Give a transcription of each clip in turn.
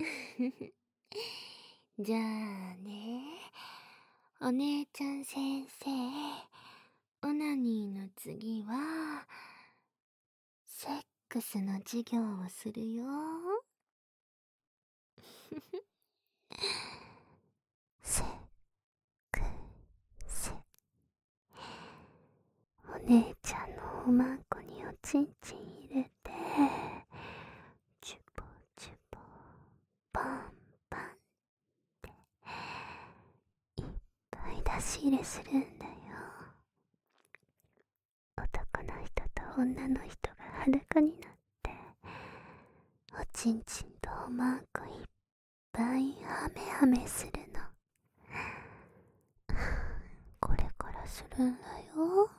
じゃあねお姉ちゃん先生オナニーの次はセックスの授業をするよ。セックス。お姉ちゃんのおまんこにおちんちん入れてチュポチュポパンパンっていっぱい出し入れするんだよ。男の人と女の人が裸になっておちんちんとおまんこいっぱいハメハメするの。これからするんだよ。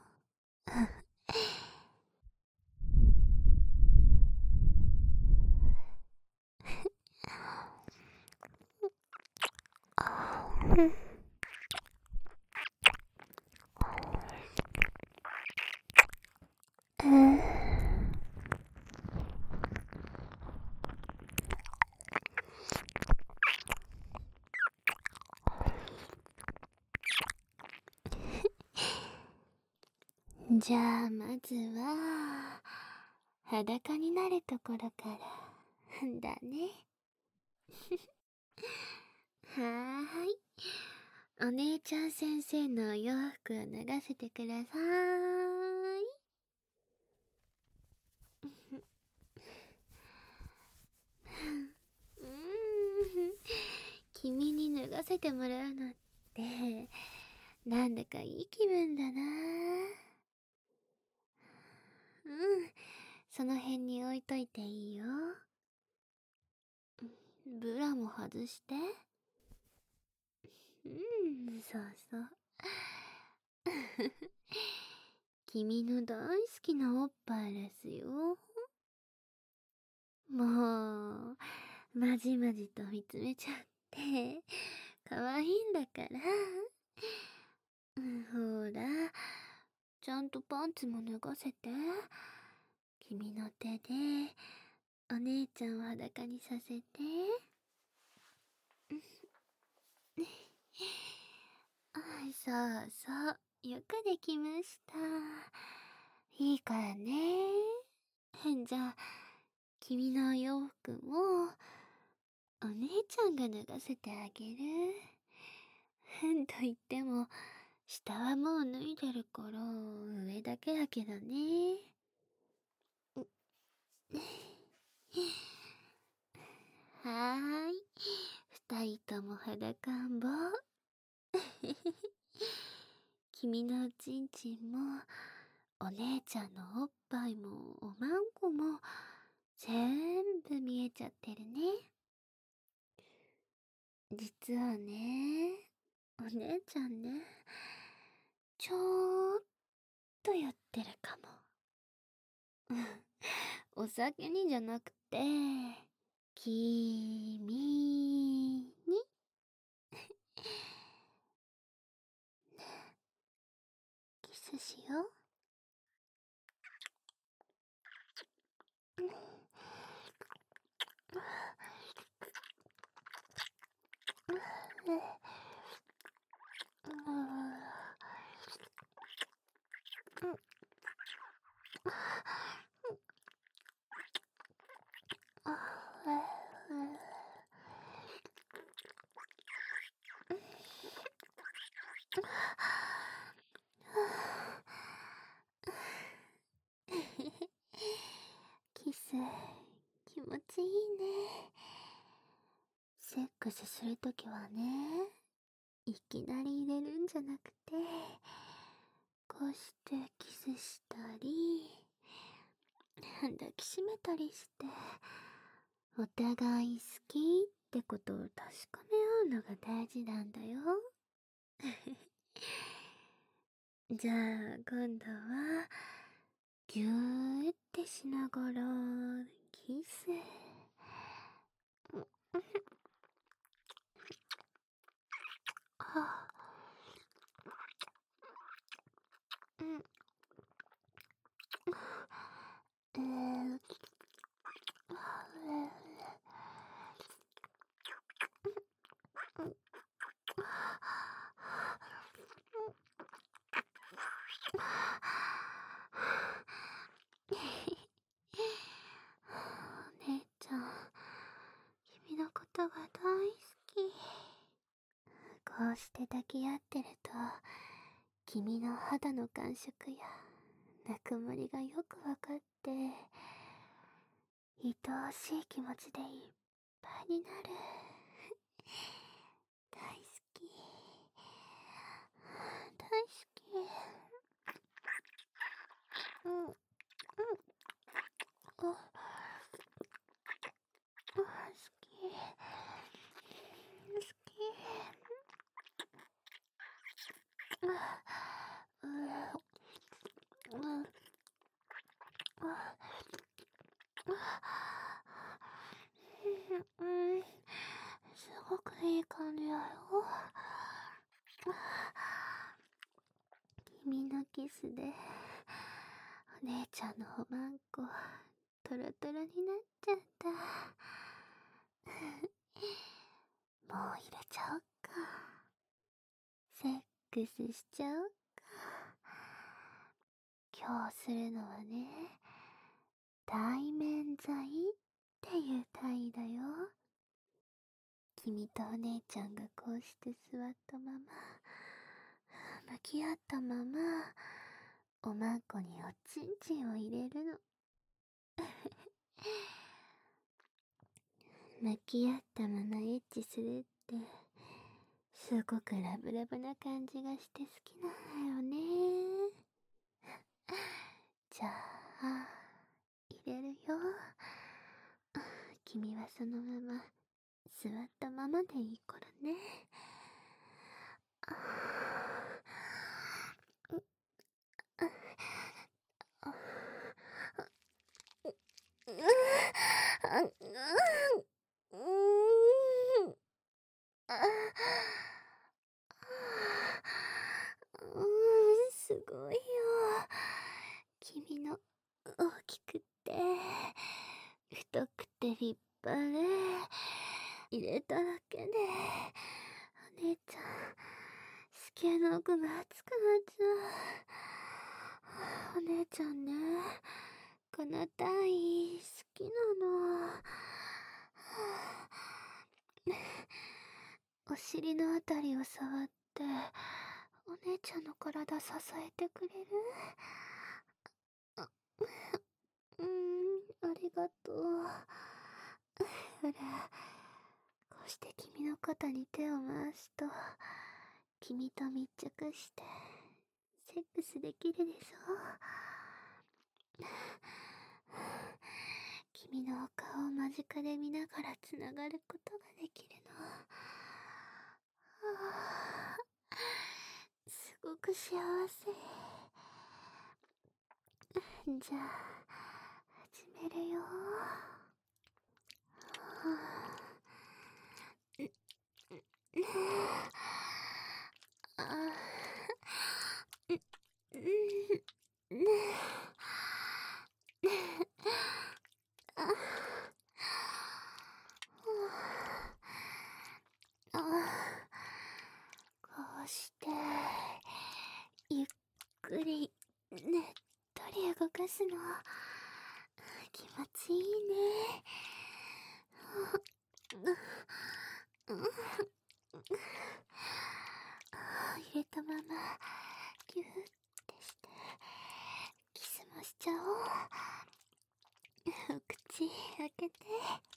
じゃあまずは裸になるところから。だね。はーい。お姉ちゃん先生のお洋服を脱がせてくださーい。うん。君に脱がせてもらうのってなんだかいい気分だなうんその辺に置いといていいよ。ブラも外して。うんそうそう。君の大好きなおっぱいですよ。もうまじまじと見つめちゃって可愛いんだから。ほら。ちゃんとパンツも脱がせて。君の手でお姉ちゃんを裸にさせて。そうそう。よくできました。いいからね。じゃあ君のお洋服もお姉ちゃんが脱がせてあげる。と言っても下はもう脱いでるから上だけだけどね。はーい。二人とも裸んぼ。君のおちんちんもお姉ちゃんのおっぱいもおまんこも全部見えちゃってるね。実はねお姉ちゃんねちょーっとやってるかも。お酒にじゃなくて君に。キスしよう。キ ス気持ちいいねセックスするときはねいきなり入れるんじゃなくてこうしてキスしたり抱きしめたりしてお互い好きってことを確かめ合うのが大事なんだよ。じゃあ今度はぎゅーってしながらキス。はあ。うん。えー君のことが大好き。こうして抱き合ってると、君の肌の感触やぬくもりがよくわかって、愛おしい気持ちでいっぱいになる。大好き。大好き。うん。うん。あ。好き。好き。うん、すごくいい感じだよ。君のキスで、お姉ちゃんのおまんこ、トロトロになっちゃった。もう入れちゃおっか。せっクスしちゃおうか。今日するのはね、対面剤っていう体位だよ。君とお姉ちゃんがこうして座ったまま、向き合ったまま、おまんこにおちんちんを入れるの。向き合ったままエッチするって、すごくラブラブな感じがして好きなんだよね。じゃあ、入れるよ。君はそのまま、座ったままでいいからね。すごいよ。君の大きくって太くて立派で入れただけで、お姉ちゃん、子宮の奥が熱くなっちゃう。お姉ちゃんね、この体好きなの。お尻のあたりを触って、お姉ちゃんの体支えてくれる？あうん、ありがとう。ほら、して君の肩に手を回すと、君と密着して、セックスできるでしょ？君のお顔を間近で見ながら繋がることができるの？すごく幸せ。じゃあ、始めるよ。すの気持ちいいね入れたままギューってしてキスもしちゃおう口開けて。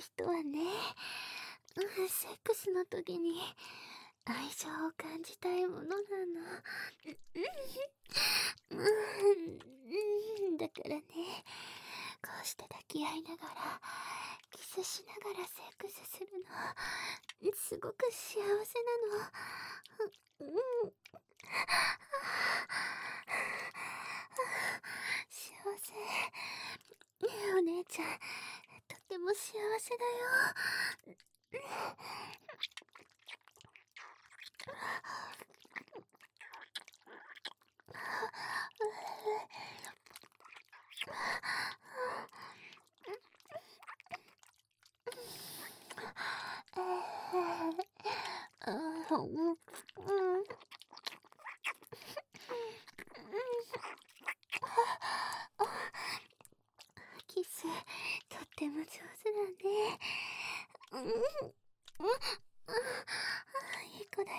人はね、うん、セックスの時に愛情を感じたいものなの。うん、うん、だからね、こうして抱き合いながら、キスしながらセックスするの、すごく幸せなの。うん、幸せ。ねえ、お姉ちゃん。っても幸せだよ。うん、いい子だよ。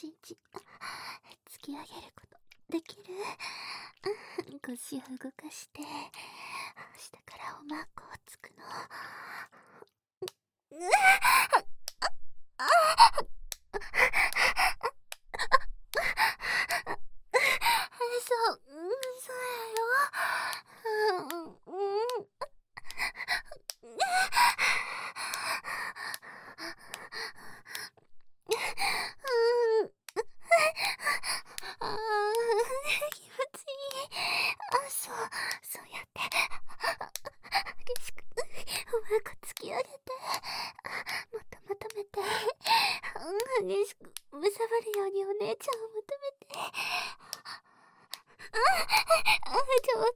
ちんちん、突き上げることできる？腰を動かして、下からおまんこをつくの。く突き上げて、もっと求めて、激しくむさぶるようにお姉ちゃんを求めて。あ、上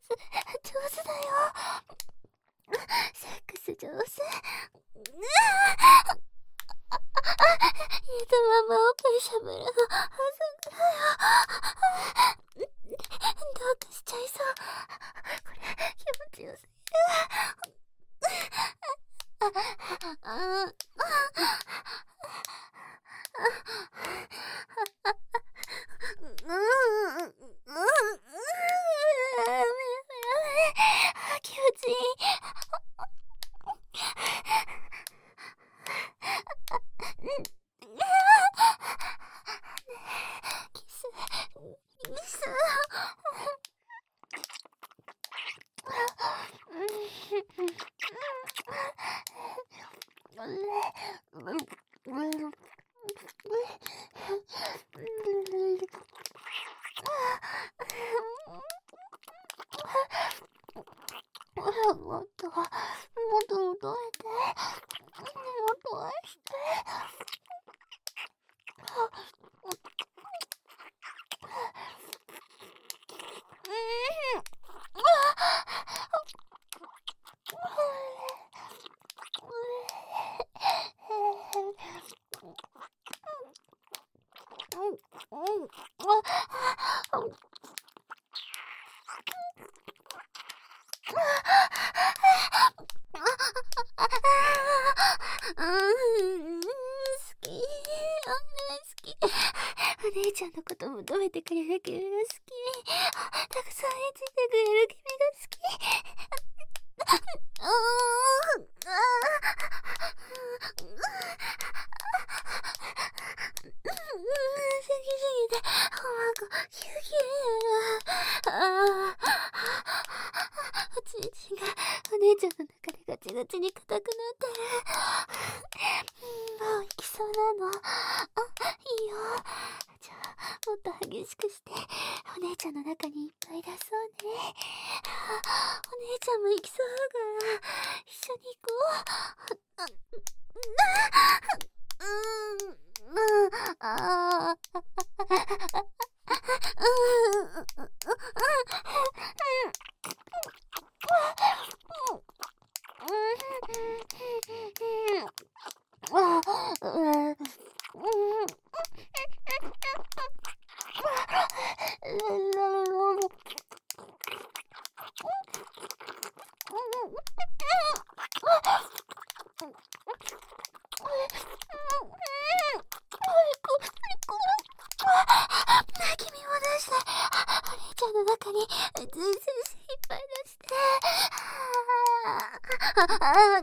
のことも褒めてくれるけが好き。たくさん言ってくれるけど。ああ、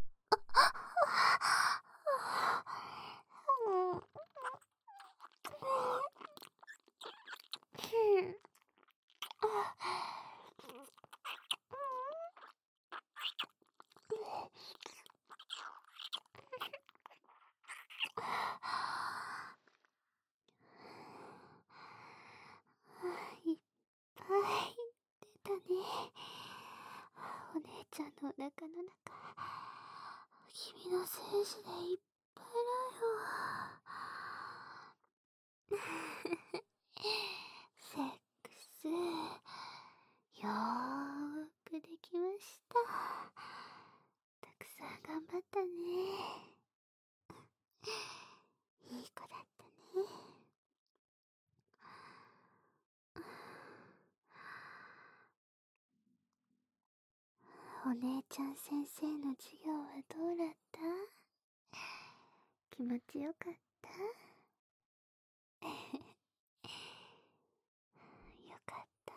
姉ちゃん先生の授業はどうだった？気持ちよかった？よかった。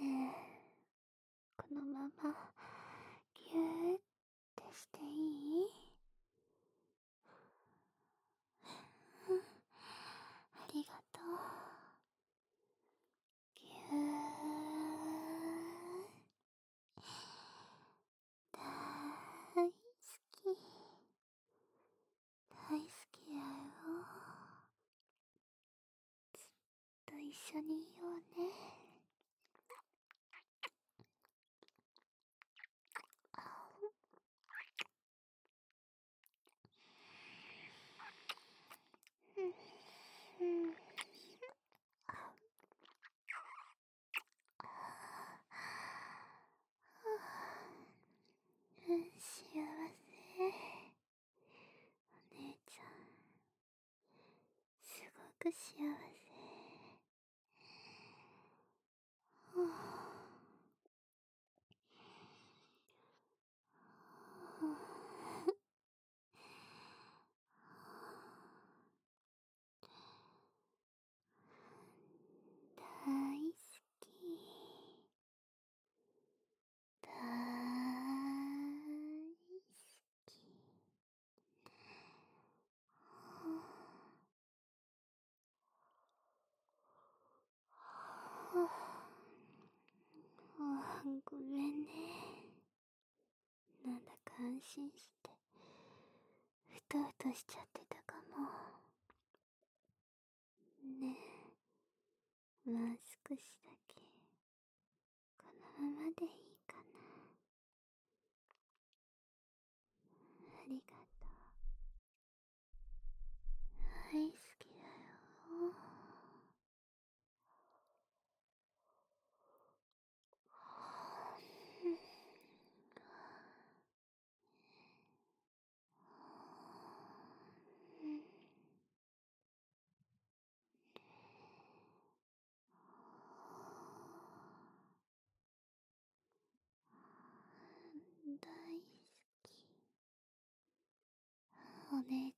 ねえこのままぎゅーってしていいありがとうぎゅー緒にいようね。幸せお姉ちゃん。すごく幸ごめんね。なんだか安心してふとふとしちゃってたかも。ねえもう少しだけこのままでいいかなありがとう大好きだよ大好き。お姉